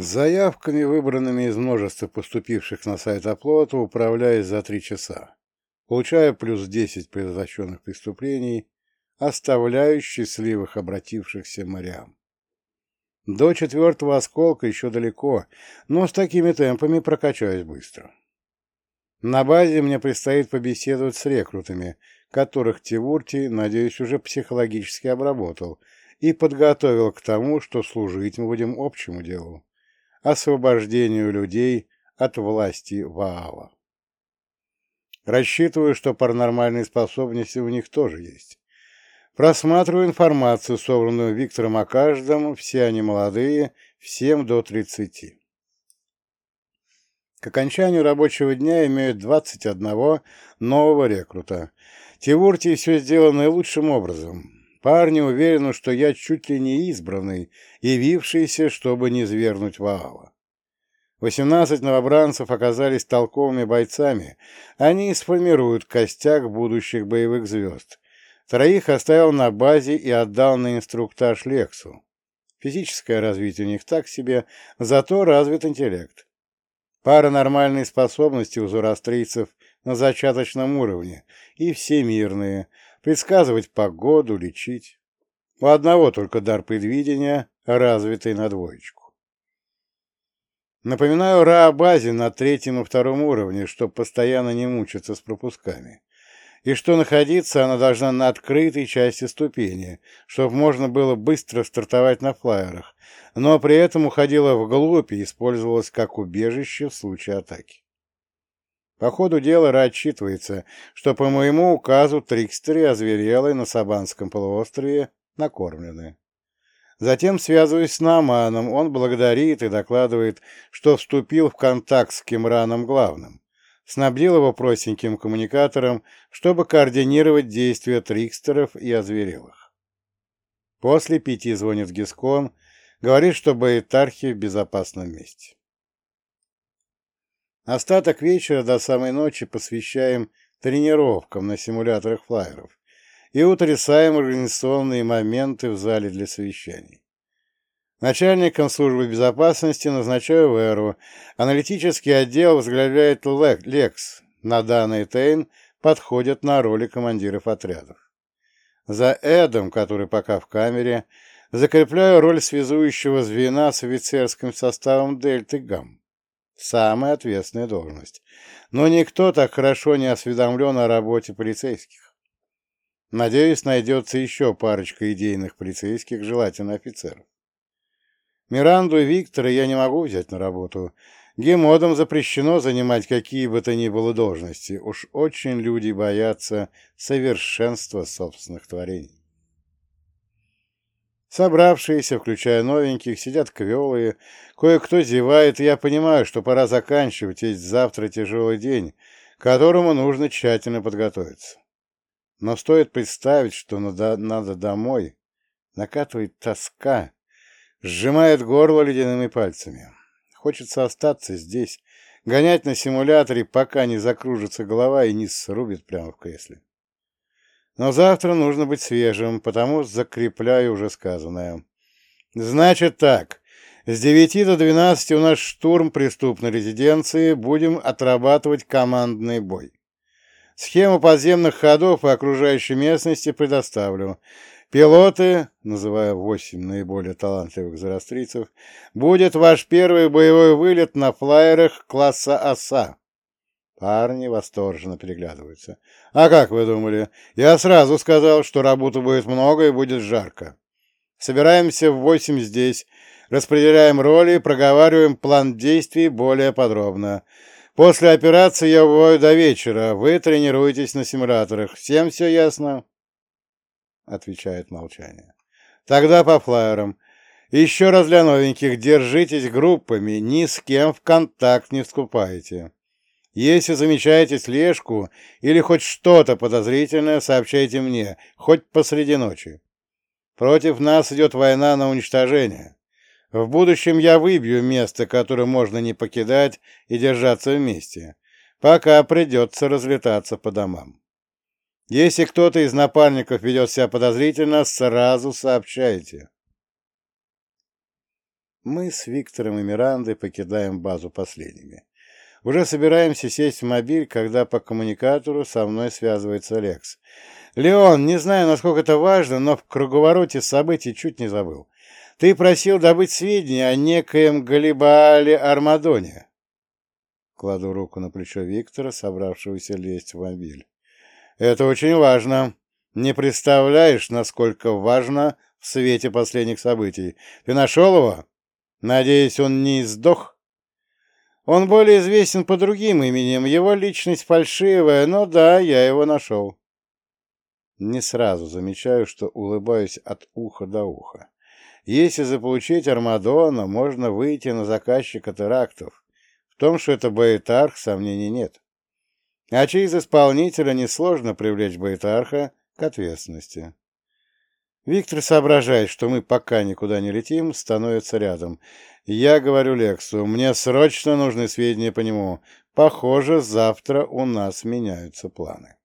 Заявками, выбранными из множества поступивших на сайт оплота, управляясь за три часа, получая плюс 10 предотвращенных преступлений, оставляю счастливых обратившихся морям. До четвертого осколка еще далеко, но с такими темпами прокачаюсь быстро. На базе мне предстоит побеседовать с рекрутами, которых Тивурти, надеюсь, уже психологически обработал и подготовил к тому, что служить мы будем общему делу – освобождению людей от власти Ваала. Рассчитываю, что паранормальные способности у них тоже есть. Просматриваю информацию, собранную Виктором о каждом, все они молодые, всем до 30. К окончанию рабочего дня имеют 21 нового рекрута. Тивуртий все сделано наилучшим образом. Парни уверены, что я чуть ли не избранный, явившийся, чтобы не свергнуть Ваала. Восемнадцать новобранцев оказались толковыми бойцами. Они сформируют костяк будущих боевых звезд. Троих оставил на базе и отдал на инструктаж Лексу. Физическое развитие у них так себе, зато развит интеллект. Паранормальные способности у зороастрийцев на зачаточном уровне и всемирные, предсказывать погоду, лечить. У одного только дар предвидения, развитый на двоечку. Напоминаю Ра-базе на третьем и втором уровне, чтобы постоянно не мучиться с пропусками и что находиться она должна на открытой части ступени, чтобы можно было быстро стартовать на флайерах, но при этом уходила вглубь и использовалась как убежище в случае атаки. По ходу дела Ра отчитывается, что по моему указу трикстеры озверелые на Сабанском полуострове накормлены. Затем связываюсь с Нааманом, он благодарит и докладывает, что вступил в контакт с Кимраном Главным снабдил его простеньким коммуникатором, чтобы координировать действия трикстеров и озверелых. После пяти звонит Гискон, говорит, что Баэтархи в безопасном месте. Остаток вечера до самой ночи посвящаем тренировкам на симуляторах флайеров и утрясаем организационные моменты в зале для совещаний. Начальником службы безопасности назначаю Веру. Аналитический отдел возглавляет Лекс. На данный Тейн подходят на роли командиров отрядов. За Эдом, который пока в камере, закрепляю роль связующего звена с офицерским составом Дельты Гам. Самая ответственная должность. Но никто так хорошо не осведомлен о работе полицейских. Надеюсь, найдется еще парочка идейных полицейских, желательно офицеров. Миранду и Виктора я не могу взять на работу. Гемодам запрещено занимать какие бы то ни было должности. Уж очень люди боятся совершенства собственных творений. Собравшиеся, включая новеньких, сидят квелые, кое-кто зевает, и я понимаю, что пора заканчивать, ведь завтра тяжелый день, к которому нужно тщательно подготовиться. Но стоит представить, что надо, надо домой, накатывает тоска, Сжимает горло ледяными пальцами. Хочется остаться здесь, гонять на симуляторе, пока не закружится голова и не срубит прямо в кресле. Но завтра нужно быть свежим, потому закрепляю уже сказанное. Значит так, с девяти до двенадцати у нас штурм преступной резиденции, будем отрабатывать командный бой. Схему подземных ходов и окружающей местности предоставлю. Пилоты, называя восемь наиболее талантливых зарастрийцев, будет ваш первый боевой вылет на флайерах класса ОСА. Парни восторженно переглядываются. А как вы думали? Я сразу сказал, что работы будет много и будет жарко. Собираемся в восемь здесь, распределяем роли, проговариваем план действий более подробно. После операции я убываю до вечера, вы тренируетесь на симуляторах. Всем все ясно? отвечает молчание. Тогда по флайерам. Еще раз для новеньких, держитесь группами, ни с кем в контакт не вступайте. Если замечаете слежку или хоть что-то подозрительное, сообщайте мне, хоть посреди ночи. Против нас идет война на уничтожение. В будущем я выбью место, которое можно не покидать и держаться вместе, пока придется разлетаться по домам. Если кто-то из напарников ведет себя подозрительно, сразу сообщайте. Мы с Виктором и Мирандой покидаем базу последними. Уже собираемся сесть в мобиль, когда по коммуникатору со мной связывается Лекс. «Леон, не знаю, насколько это важно, но в круговороте событий чуть не забыл. Ты просил добыть сведения о некоем Галибаале Армадоне». Кладу руку на плечо Виктора, собравшегося лезть в мобиль. «Это очень важно. Не представляешь, насколько важно в свете последних событий. Ты нашел его? Надеюсь, он не сдох?» Он более известен по другим именем, его личность фальшивая, но да, я его нашел. Не сразу замечаю, что улыбаюсь от уха до уха. Если заполучить Армадона, можно выйти на заказчика терактов. В том, что это Баэтарх, сомнений нет. А через исполнителя несложно привлечь Баэтарха к ответственности. Виктор соображает, что мы пока никуда не летим, становится рядом. Я говорю Лексу, мне срочно нужны сведения по нему. Похоже, завтра у нас меняются планы.